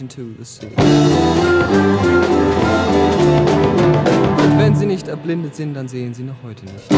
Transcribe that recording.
into the sea. Und wenn sie nicht erblindet sind, dann sehen sie noch heute nicht.